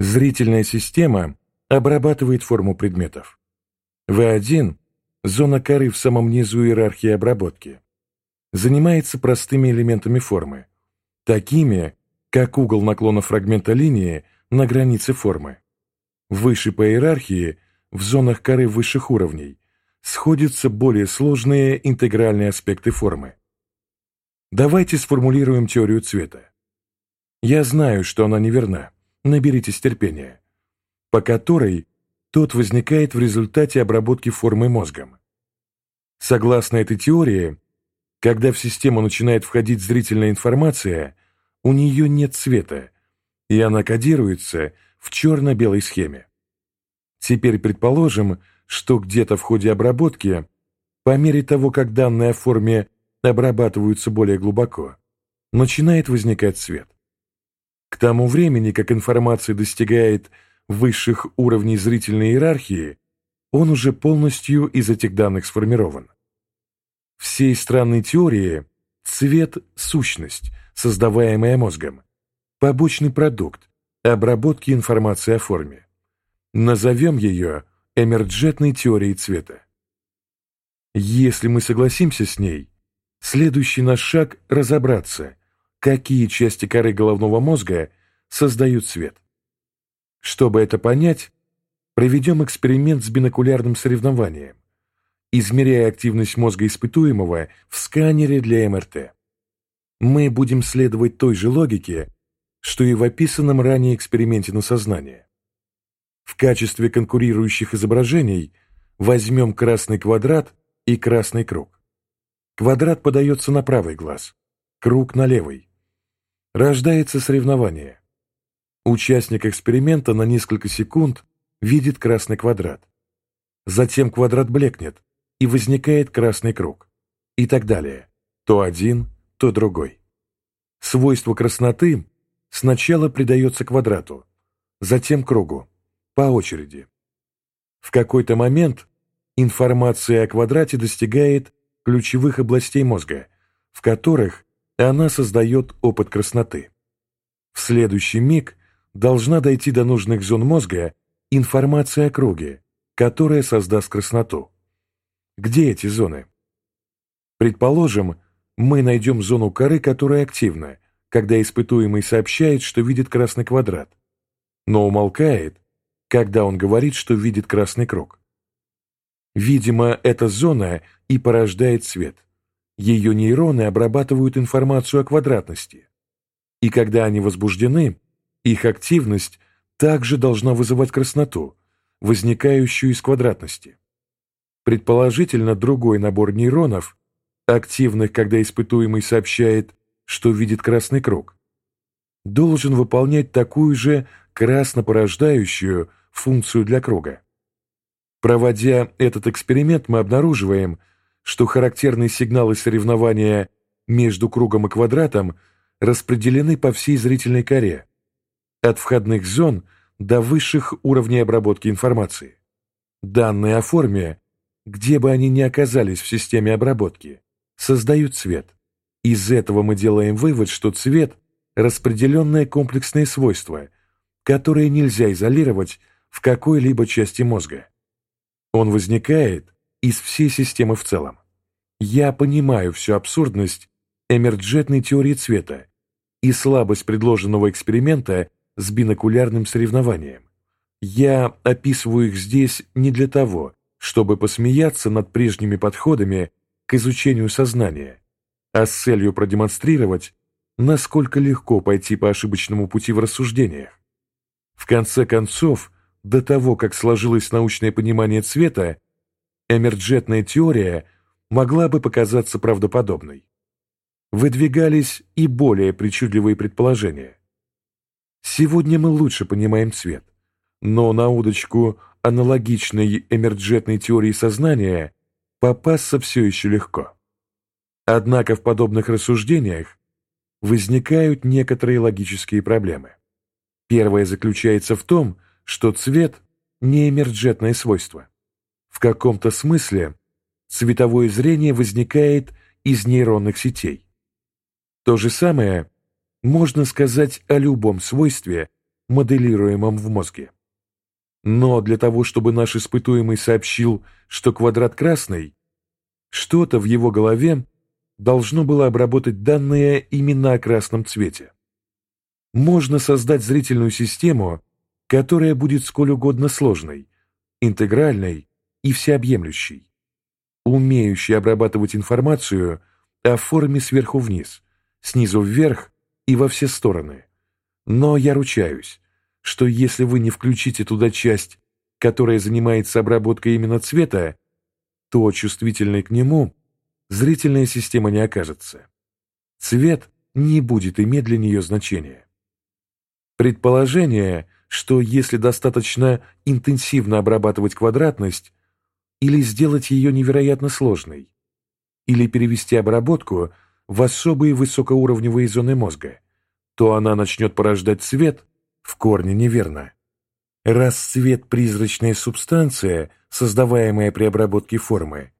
Зрительная система обрабатывает форму предметов. В1 – зона коры в самом низу иерархии обработки. Занимается простыми элементами формы, такими, как угол наклона фрагмента линии на границе формы. Выше по иерархии, в зонах коры высших уровней, сходятся более сложные интегральные аспекты формы. Давайте сформулируем теорию цвета. Я знаю, что она неверна, наберитесь терпения, по которой тот возникает в результате обработки формы мозгом. Согласно этой теории, когда в систему начинает входить зрительная информация, у нее нет цвета, и она кодируется в черно-белой схеме. Теперь предположим, что где-то в ходе обработки, по мере того, как данные о форме обрабатываются более глубоко, начинает возникать цвет. К тому времени, как информация достигает высших уровней зрительной иерархии, он уже полностью из этих данных сформирован. Всей странной теории цвет – сущность, создаваемая мозгом, побочный продукт обработки информации о форме. Назовем ее эмерджетной теорией цвета. Если мы согласимся с ней, следующий наш шаг – разобраться, какие части коры головного мозга создают свет. Чтобы это понять, проведем эксперимент с бинокулярным соревнованием, измеряя активность мозга испытуемого в сканере для МРТ. Мы будем следовать той же логике, что и в описанном ранее эксперименте на сознание. В качестве конкурирующих изображений возьмем красный квадрат и красный круг. Квадрат подается на правый глаз, круг на левый. Рождается соревнование. Участник эксперимента на несколько секунд видит красный квадрат. Затем квадрат блекнет, и возникает красный круг. И так далее. То один, то другой. Свойство красноты сначала придается квадрату, затем кругу, по очереди. В какой-то момент информация о квадрате достигает ключевых областей мозга, в которых она создает опыт красноты. В следующий миг должна дойти до нужных зон мозга информация о круге, которая создаст красноту. Где эти зоны? Предположим, мы найдем зону коры, которая активна, когда испытуемый сообщает, что видит красный квадрат, но умолкает, когда он говорит, что видит красный круг. Видимо, эта зона и порождает свет ее нейроны обрабатывают информацию о квадратности. И когда они возбуждены, их активность также должна вызывать красноту, возникающую из квадратности. Предположительно, другой набор нейронов, активных, когда испытуемый сообщает, что видит красный круг, должен выполнять такую же красно-порождающую функцию для круга. Проводя этот эксперимент, мы обнаруживаем, что характерные сигналы соревнования между кругом и квадратом распределены по всей зрительной коре, от входных зон до высших уровней обработки информации. Данные о форме, где бы они ни оказались в системе обработки, создают цвет. Из этого мы делаем вывод, что цвет – распределенное комплексное свойство, которое нельзя изолировать в какой-либо части мозга. Он возникает из всей системы в целом. Я понимаю всю абсурдность эмерджетной теории цвета и слабость предложенного эксперимента с бинокулярным соревнованием. Я описываю их здесь не для того, чтобы посмеяться над прежними подходами к изучению сознания, а с целью продемонстрировать, насколько легко пойти по ошибочному пути в рассуждениях. В конце концов, до того, как сложилось научное понимание цвета, эмерджетная теория могла бы показаться правдоподобной. Выдвигались и более причудливые предположения. Сегодня мы лучше понимаем цвет, но на удочку аналогичной эмерджетной теории сознания попасться все еще легко. Однако в подобных рассуждениях возникают некоторые логические проблемы. Первое заключается в том, что цвет – не эмерджетное свойство. В каком-то смысле цветовое зрение возникает из нейронных сетей. То же самое можно сказать о любом свойстве, моделируемом в мозге. Но для того, чтобы наш испытуемый сообщил, что квадрат красный, что-то в его голове должно было обработать данные именно о красном цвете. Можно создать зрительную систему, которая будет сколь угодно сложной, интегральной и всеобъемлющей, умеющей обрабатывать информацию о форме сверху вниз, снизу вверх и во все стороны. Но я ручаюсь, что если вы не включите туда часть, которая занимается обработкой именно цвета, то чувствительной к нему зрительная система не окажется. Цвет не будет иметь для нее значения. Предположение, что если достаточно интенсивно обрабатывать квадратность, или сделать ее невероятно сложной, или перевести обработку в особые высокоуровневые зоны мозга, то она начнет порождать цвет, в корне неверно. Раз цвет – призрачная субстанция, создаваемая при обработке формы,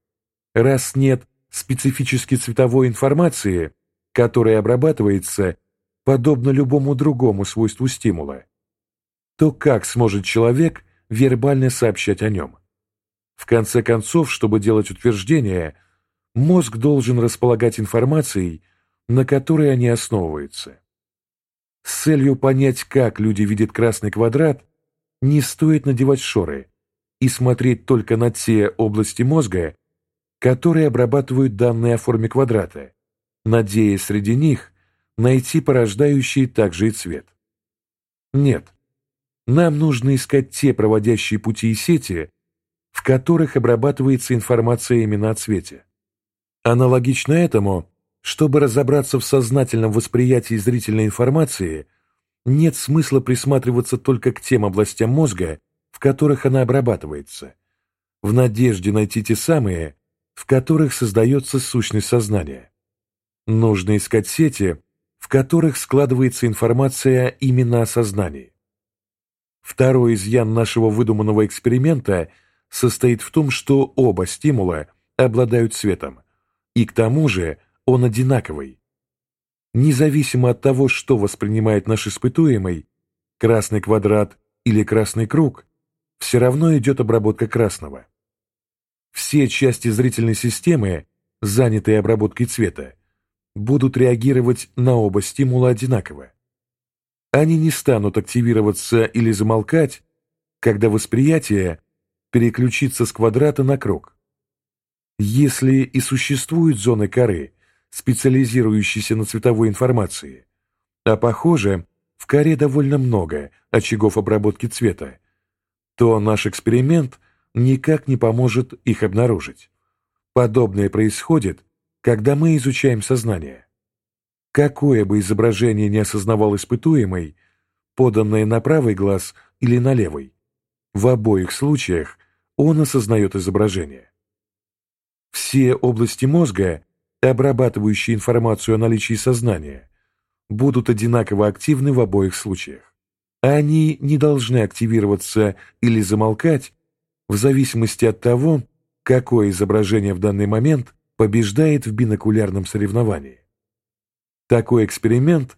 раз нет специфически цветовой информации, которая обрабатывается подобно любому другому свойству стимула, то как сможет человек вербально сообщать о нем? В конце концов, чтобы делать утверждения, мозг должен располагать информацией, на которой они основываются. С целью понять, как люди видят красный квадрат, не стоит надевать шоры и смотреть только на те области мозга, которые обрабатывают данные о форме квадрата, надеясь среди них найти порождающий также и цвет. Нет, нам нужно искать те проводящие пути и сети, в которых обрабатывается информация именно о цвете. Аналогично этому, чтобы разобраться в сознательном восприятии зрительной информации, нет смысла присматриваться только к тем областям мозга, в которых она обрабатывается, в надежде найти те самые, в которых создается сущность сознания. Нужно искать сети, в которых складывается информация именно о сознании. Второй изъян нашего выдуманного эксперимента состоит в том, что оба стимула обладают цветом, и к тому же он одинаковый. Независимо от того, что воспринимает наш испытуемый, красный квадрат или красный круг, все равно идет обработка красного. Все части зрительной системы, занятые обработкой цвета, будут реагировать на оба стимула одинаково. Они не станут активироваться или замолкать, когда восприятие переключится с квадрата на круг. Если и существуют зоны коры, специализирующиеся на цветовой информации, а похоже, в коре довольно много очагов обработки цвета, то наш эксперимент никак не поможет их обнаружить. Подобное происходит, когда мы изучаем сознание. Какое бы изображение не осознавал испытуемый, поданное на правый глаз или на левый, в обоих случаях он осознает изображение. Все области мозга, обрабатывающие информацию о наличии сознания, будут одинаково активны в обоих случаях. Они не должны активироваться или замолкать в зависимости от того, какое изображение в данный момент побеждает в бинокулярном соревновании. Такой эксперимент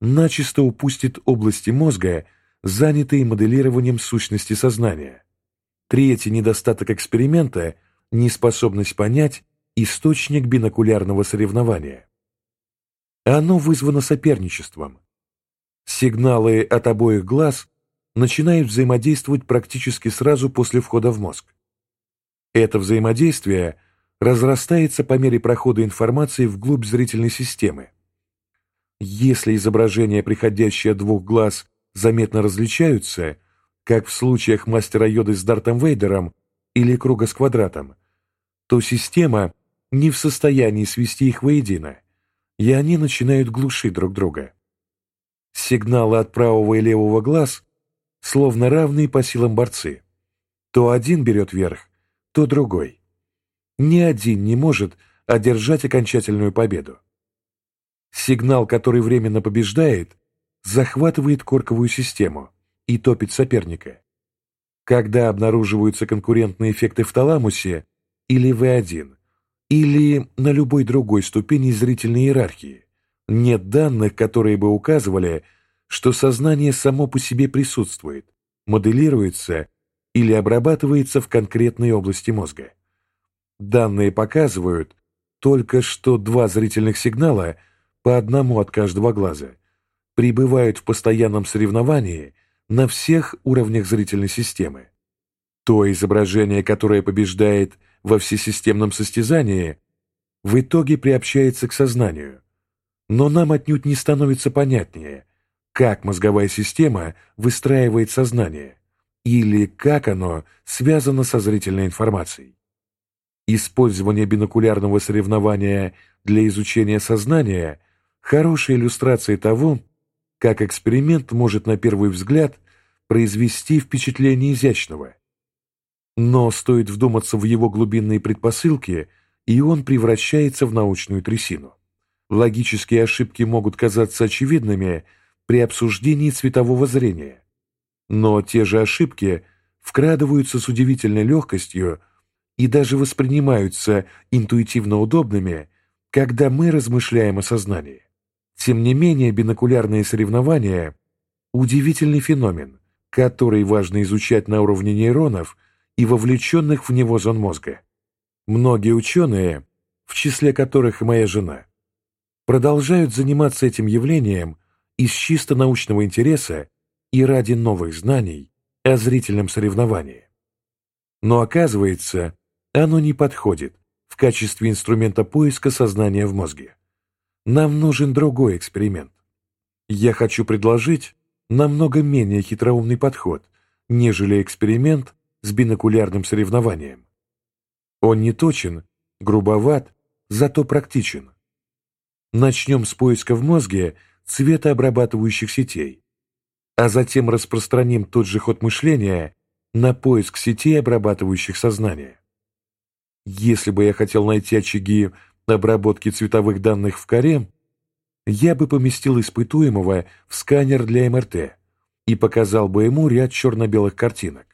начисто упустит области мозга, занятые моделированием сущности сознания. Третий недостаток эксперимента – неспособность понять источник бинокулярного соревнования. Оно вызвано соперничеством. Сигналы от обоих глаз начинают взаимодействовать практически сразу после входа в мозг. Это взаимодействие разрастается по мере прохода информации вглубь зрительной системы. Если изображения, приходящие от двух глаз, заметно различаются, как в случаях мастера Йоды с Дартом Вейдером или круга с квадратом, то система не в состоянии свести их воедино, и они начинают глушить друг друга. Сигналы от правого и левого глаз словно равные по силам борцы. То один берет верх, то другой. Ни один не может одержать окончательную победу. Сигнал, который временно побеждает, захватывает корковую систему и топит соперника. Когда обнаруживаются конкурентные эффекты в таламусе или В1, или на любой другой ступени зрительной иерархии, нет данных, которые бы указывали, что сознание само по себе присутствует, моделируется или обрабатывается в конкретной области мозга. Данные показывают только, что два зрительных сигнала, по одному от каждого глаза, пребывают в постоянном соревновании на всех уровнях зрительной системы. То изображение, которое побеждает во всесистемном состязании, в итоге приобщается к сознанию. Но нам отнюдь не становится понятнее, как мозговая система выстраивает сознание или как оно связано со зрительной информацией. Использование бинокулярного соревнования для изучения сознания – хорошая иллюстрация того, как эксперимент может на первый взгляд произвести впечатление изящного. Но стоит вдуматься в его глубинные предпосылки, и он превращается в научную трясину. Логические ошибки могут казаться очевидными при обсуждении цветового зрения, но те же ошибки вкрадываются с удивительной легкостью и даже воспринимаются интуитивно удобными, когда мы размышляем о сознании. Тем не менее, бинокулярные соревнования – удивительный феномен, который важно изучать на уровне нейронов и вовлеченных в него зон мозга. Многие ученые, в числе которых и моя жена, продолжают заниматься этим явлением из чисто научного интереса и ради новых знаний о зрительном соревновании. Но оказывается, оно не подходит в качестве инструмента поиска сознания в мозге. Нам нужен другой эксперимент. Я хочу предложить намного менее хитроумный подход, нежели эксперимент с бинокулярным соревнованием. Он не точен, грубоват, зато практичен. Начнем с поиска в мозге цветообрабатывающих сетей, а затем распространим тот же ход мышления на поиск сетей, обрабатывающих сознание. Если бы я хотел найти очаги обработки цветовых данных в коре, я бы поместил испытуемого в сканер для МРТ и показал бы ему ряд черно-белых картинок.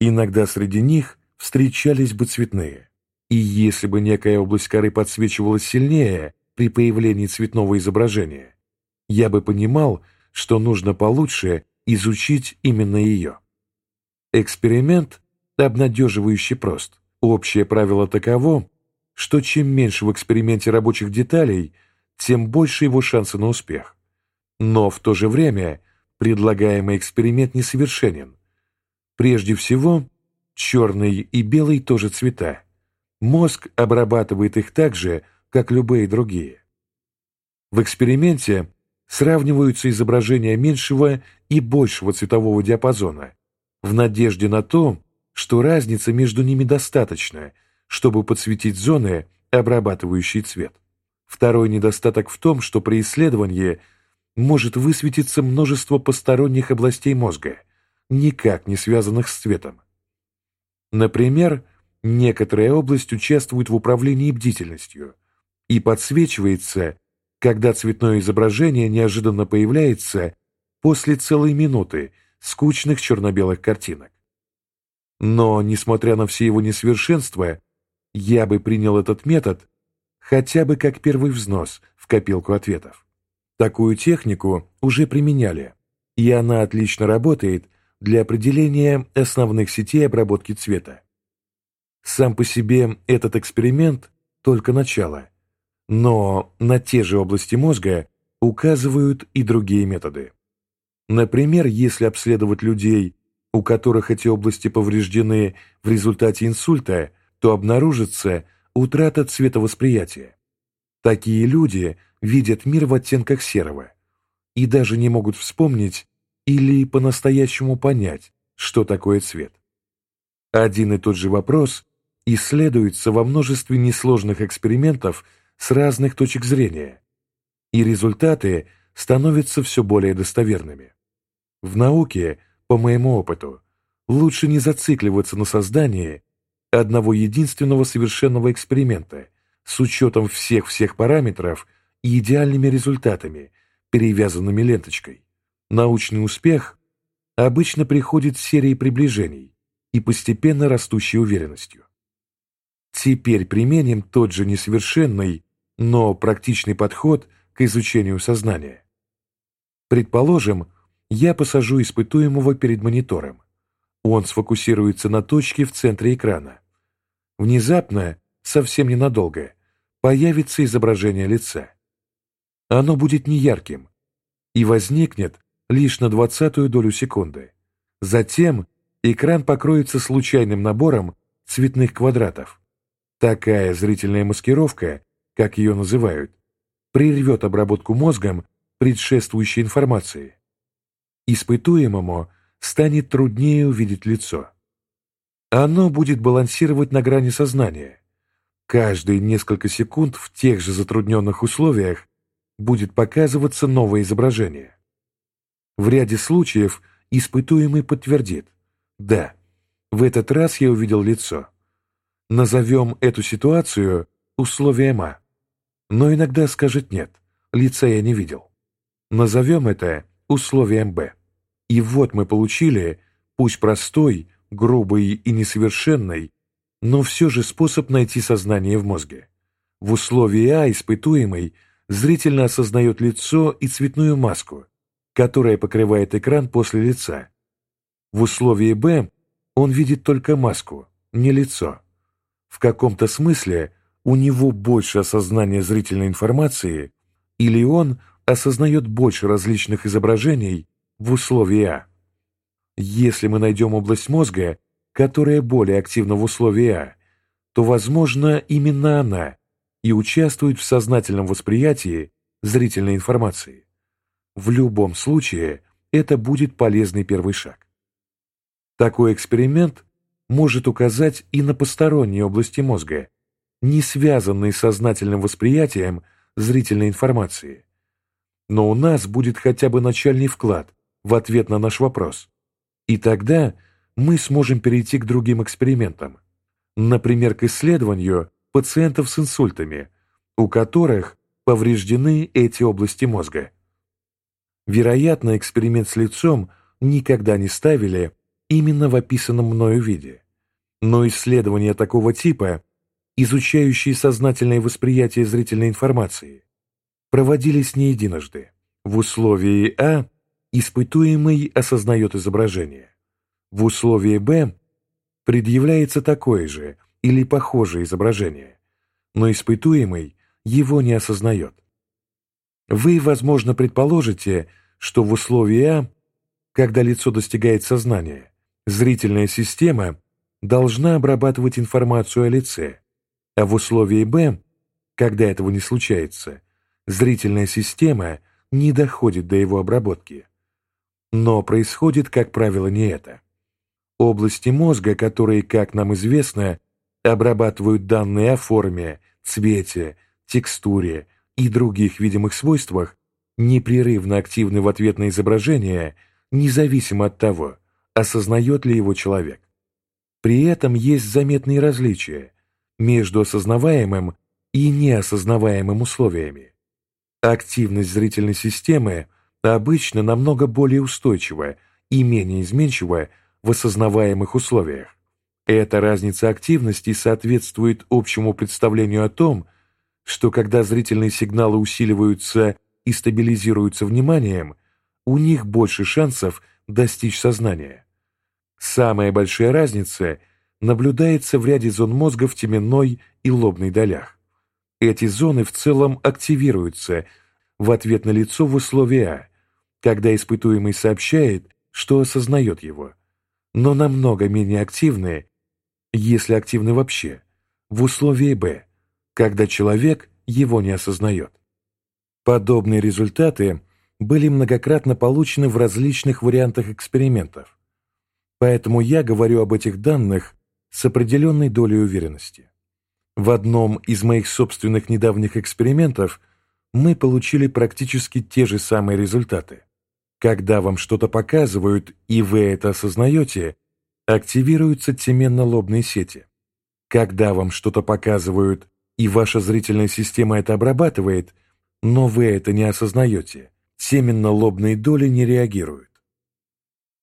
Иногда среди них встречались бы цветные. И если бы некая область коры подсвечивалась сильнее при появлении цветного изображения, я бы понимал, что нужно получше изучить именно ее. Эксперимент обнадеживающе прост. Общее правило таково, что чем меньше в эксперименте рабочих деталей, тем больше его шансы на успех. Но в то же время предлагаемый эксперимент несовершенен. Прежде всего, черный и белый тоже цвета. Мозг обрабатывает их так же, как любые другие. В эксперименте сравниваются изображения меньшего и большего цветового диапазона в надежде на то, что разница между ними достаточна – чтобы подсветить зоны, обрабатывающие цвет. Второй недостаток в том, что при исследовании может высветиться множество посторонних областей мозга, никак не связанных с цветом. Например, некоторая область участвует в управлении бдительностью и подсвечивается, когда цветное изображение неожиданно появляется после целой минуты скучных черно-белых картинок. Но, несмотря на все его несовершенства, я бы принял этот метод хотя бы как первый взнос в копилку ответов. Такую технику уже применяли, и она отлично работает для определения основных сетей обработки цвета. Сам по себе этот эксперимент – только начало, но на те же области мозга указывают и другие методы. Например, если обследовать людей, у которых эти области повреждены в результате инсульта – то обнаружится утрата цветовосприятия. Такие люди видят мир в оттенках серого и даже не могут вспомнить или по-настоящему понять, что такое цвет. Один и тот же вопрос исследуется во множестве несложных экспериментов с разных точек зрения, и результаты становятся все более достоверными. В науке, по моему опыту, лучше не зацикливаться на создании одного единственного совершенного эксперимента с учетом всех-всех параметров и идеальными результатами, перевязанными ленточкой. Научный успех обычно приходит с серией приближений и постепенно растущей уверенностью. Теперь применим тот же несовершенный, но практичный подход к изучению сознания. Предположим, я посажу испытуемого перед монитором. Он сфокусируется на точке в центре экрана. Внезапно, совсем ненадолго, появится изображение лица. Оно будет неярким и возникнет лишь на двадцатую долю секунды. Затем экран покроется случайным набором цветных квадратов. Такая зрительная маскировка, как ее называют, прервет обработку мозгом предшествующей информации. Испытуемому станет труднее увидеть лицо. Оно будет балансировать на грани сознания. Каждые несколько секунд в тех же затрудненных условиях будет показываться новое изображение. В ряде случаев испытуемый подтвердит «Да, в этот раз я увидел лицо». Назовем эту ситуацию условием А. Но иногда скажет «нет, лица я не видел». Назовем это условием Б. И вот мы получили, пусть простой, грубый и несовершенный, но все же способ найти сознание в мозге. В условии А испытуемый зрительно осознает лицо и цветную маску, которая покрывает экран после лица. В условии Б он видит только маску, не лицо. В каком-то смысле у него больше осознания зрительной информации, или он осознает больше различных изображений в условии А. Если мы найдем область мозга, которая более активна в условии А, то, возможно, именно она и участвует в сознательном восприятии зрительной информации. В любом случае, это будет полезный первый шаг. Такой эксперимент может указать и на посторонние области мозга, не связанные с сознательным восприятием зрительной информации. Но у нас будет хотя бы начальный вклад в ответ на наш вопрос. И тогда мы сможем перейти к другим экспериментам. Например, к исследованию пациентов с инсультами, у которых повреждены эти области мозга. Вероятно, эксперимент с лицом никогда не ставили именно в описанном мною виде. Но исследования такого типа, изучающие сознательное восприятие зрительной информации, проводились не единожды. В условии А испытуемый осознает изображение. В условии Б предъявляется такое же или похожее изображение, но испытуемый его не осознает. Вы, возможно, предположите, что в условии А, когда лицо достигает сознания, зрительная система должна обрабатывать информацию о лице, а в условии Б, когда этого не случается, зрительная система не доходит до его обработки. Но происходит, как правило, не это. Области мозга, которые, как нам известно, обрабатывают данные о форме, цвете, текстуре и других видимых свойствах, непрерывно активны в ответ на изображение, независимо от того, осознает ли его человек. При этом есть заметные различия между осознаваемым и неосознаваемым условиями. Активность зрительной системы обычно намного более устойчива и менее изменчива в осознаваемых условиях. Эта разница активности соответствует общему представлению о том, что когда зрительные сигналы усиливаются и стабилизируются вниманием, у них больше шансов достичь сознания. Самая большая разница наблюдается в ряде зон мозга в теменной и лобной долях. Эти зоны в целом активируются в ответ на лицо в условии А, когда испытуемый сообщает, что осознает его, но намного менее активны, если активны вообще, в условии Б, когда человек его не осознает. Подобные результаты были многократно получены в различных вариантах экспериментов, поэтому я говорю об этих данных с определенной долей уверенности. В одном из моих собственных недавних экспериментов мы получили практически те же самые результаты. Когда вам что-то показывают, и вы это осознаете, активируются теменно-лобные сети. Когда вам что-то показывают, и ваша зрительная система это обрабатывает, но вы это не осознаете, теменно-лобные доли не реагируют.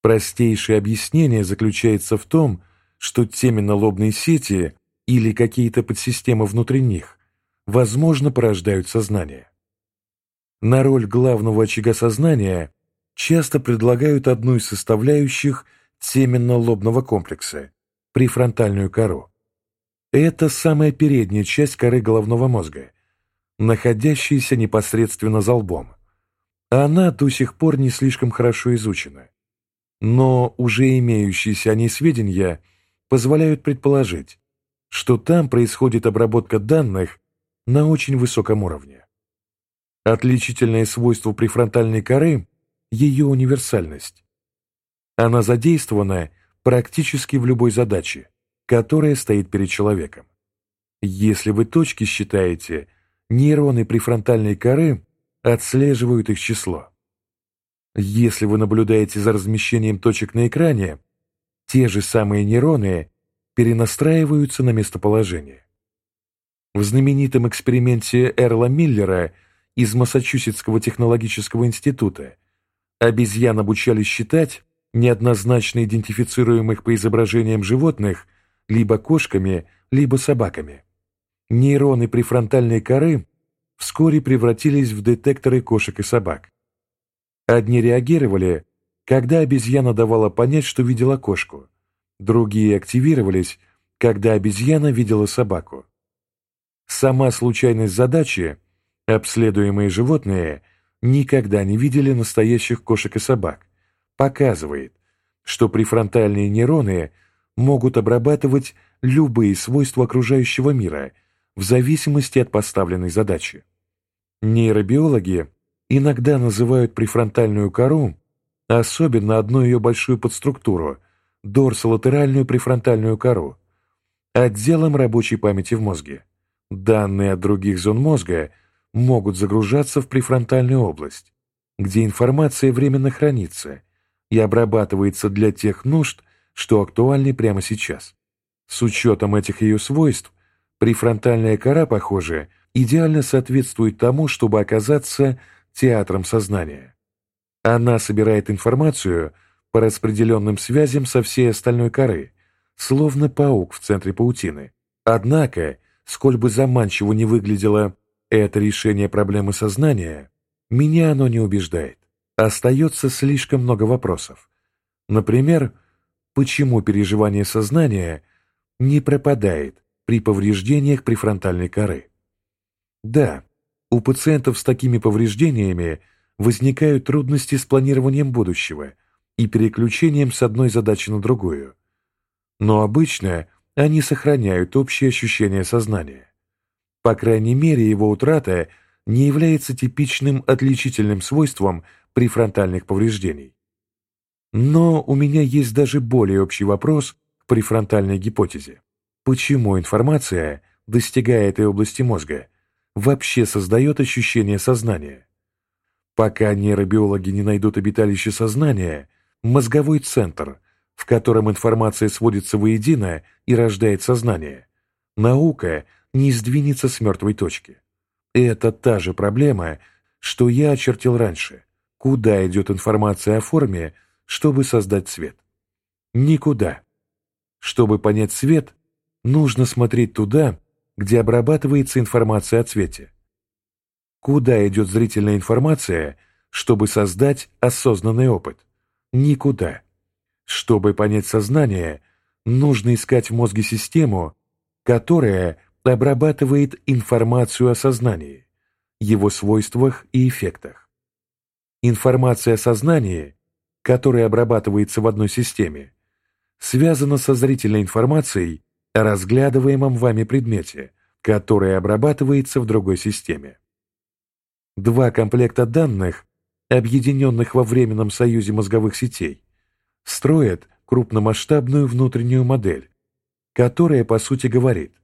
Простейшее объяснение заключается в том, что теменно-лобные сети или какие-то подсистемы внутри них, возможно, порождают сознание. На роль главного очага сознания часто предлагают одну из составляющих теменно-лобного комплекса – префронтальную кору. Это самая передняя часть коры головного мозга, находящаяся непосредственно за лбом. Она до сих пор не слишком хорошо изучена. Но уже имеющиеся о ней сведения позволяют предположить, что там происходит обработка данных на очень высоком уровне. Отличительное свойство префронтальной коры – ее универсальность. Она задействована практически в любой задаче, которая стоит перед человеком. Если вы точки считаете, нейроны префронтальной коры отслеживают их число. Если вы наблюдаете за размещением точек на экране, те же самые нейроны перенастраиваются на местоположение. В знаменитом эксперименте Эрла Миллера из Массачусетского технологического института обезьян обучали считать неоднозначно идентифицируемых по изображениям животных либо кошками, либо собаками. Нейроны префронтальной коры вскоре превратились в детекторы кошек и собак. Одни реагировали, когда обезьяна давала понять, что видела кошку, другие активировались, когда обезьяна видела собаку. Сама случайность задачи, обследуемые животные, никогда не видели настоящих кошек и собак, показывает, что префронтальные нейроны могут обрабатывать любые свойства окружающего мира в зависимости от поставленной задачи. Нейробиологи иногда называют префронтальную кору, особенно одну ее большую подструктуру, дорсолатеральную префронтальную кору, отделом рабочей памяти в мозге. Данные от других зон мозга могут загружаться в префронтальную область, где информация временно хранится и обрабатывается для тех нужд, что актуальны прямо сейчас. С учетом этих ее свойств, префронтальная кора, похоже, идеально соответствует тому, чтобы оказаться театром сознания. Она собирает информацию по распределенным связям со всей остальной коры, словно паук в центре паутины. Однако, сколь бы заманчиво не выглядело это решение проблемы сознания, меня оно не убеждает. Остается слишком много вопросов. Например, почему переживание сознания не пропадает при повреждениях префронтальной коры? Да, у пациентов с такими повреждениями возникают трудности с планированием будущего и переключением с одной задачи на другую. Но обычно они сохраняют общее ощущение сознания. По крайней мере, его утрата не является типичным отличительным свойством префронтальных повреждений. Но у меня есть даже более общий вопрос к префронтальной гипотезе. Почему информация, достигая этой области мозга, вообще создает ощущение сознания? Пока нейробиологи не найдут обиталище сознания, мозговой центр – в котором информация сводится воедино и рождает сознание, наука не сдвинется с мертвой точки. Это та же проблема, что я очертил раньше. Куда идет информация о форме, чтобы создать цвет? Никуда. Чтобы понять цвет, нужно смотреть туда, где обрабатывается информация о цвете. Куда идет зрительная информация, чтобы создать осознанный опыт? Никуда. Чтобы понять сознание, нужно искать в мозге систему, которая обрабатывает информацию о сознании, его свойствах и эффектах. Информация о сознании, которая обрабатывается в одной системе, связана со зрительной информацией о разглядываемом вами предмете, которая обрабатывается в другой системе. Два комплекта данных, объединенных во временном союзе мозговых сетей, строят крупномасштабную внутреннюю модель, которая, по сути, говорит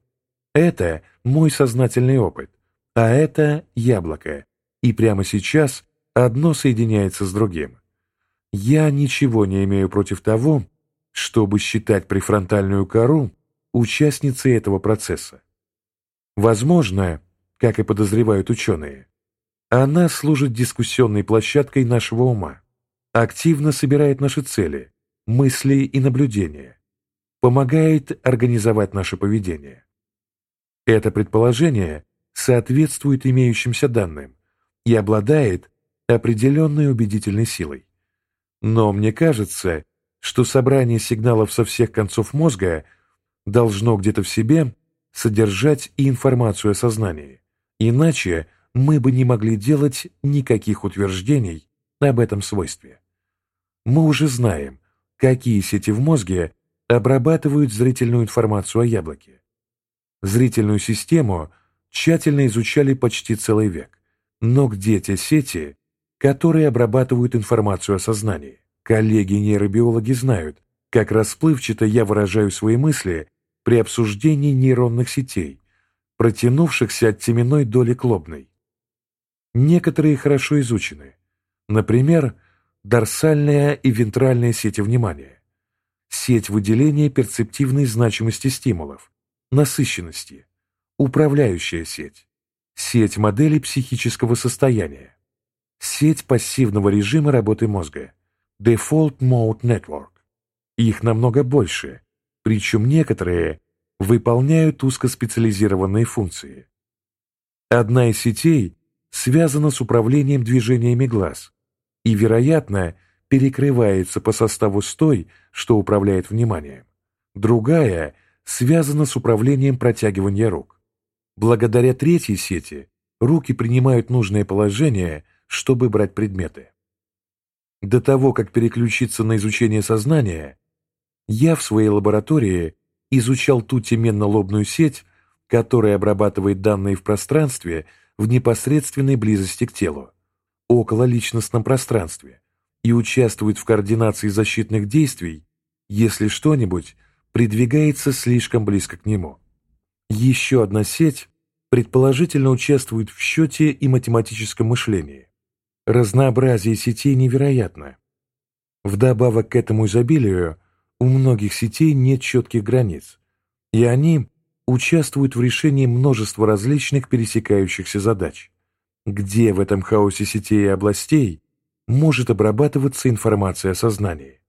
«это мой сознательный опыт, а это яблоко, и прямо сейчас одно соединяется с другим». Я ничего не имею против того, чтобы считать префронтальную кору участницей этого процесса. Возможно, как и подозревают ученые, она служит дискуссионной площадкой нашего ума активно собирает наши цели, мысли и наблюдения, помогает организовать наше поведение. Это предположение соответствует имеющимся данным и обладает определенной убедительной силой. Но мне кажется, что собрание сигналов со всех концов мозга должно где-то в себе содержать и информацию о сознании. Иначе мы бы не могли делать никаких утверждений об этом свойстве. Мы уже знаем, какие сети в мозге обрабатывают зрительную информацию о яблоке. Зрительную систему тщательно изучали почти целый век. Но где те сети, которые обрабатывают информацию о сознании? Коллеги-нейробиологи знают, как расплывчато я выражаю свои мысли при обсуждении нейронных сетей, протянувшихся от теменной доли к лобной. Некоторые хорошо изучены. Например, дорсальная и вентральная сети внимания, сеть выделения перцептивной значимости стимулов, насыщенности, управляющая сеть, сеть моделей психического состояния, сеть пассивного режима работы мозга, Default Mode Network. Их намного больше, причем некоторые выполняют узкоспециализированные функции. Одна из сетей связана с управлением движениями глаз и, вероятно, перекрывается по составу с той, что управляет вниманием. Другая связана с управлением протягивания рук. Благодаря третьей сети руки принимают нужное положение, чтобы брать предметы. До того, как переключиться на изучение сознания, я в своей лаборатории изучал ту теменно-лобную сеть, которая обрабатывает данные в пространстве в непосредственной близости к телу, около личностном пространстве, и участвует в координации защитных действий, если что-нибудь придвигается слишком близко к нему. Еще одна сеть предположительно участвует в счете и математическом мышлении. Разнообразие сетей невероятно. Вдобавок к этому изобилию, у многих сетей нет четких границ, и они участвуют в решении множества различных пересекающихся задач. Где в этом хаосе сетей и областей может обрабатываться информация о сознании?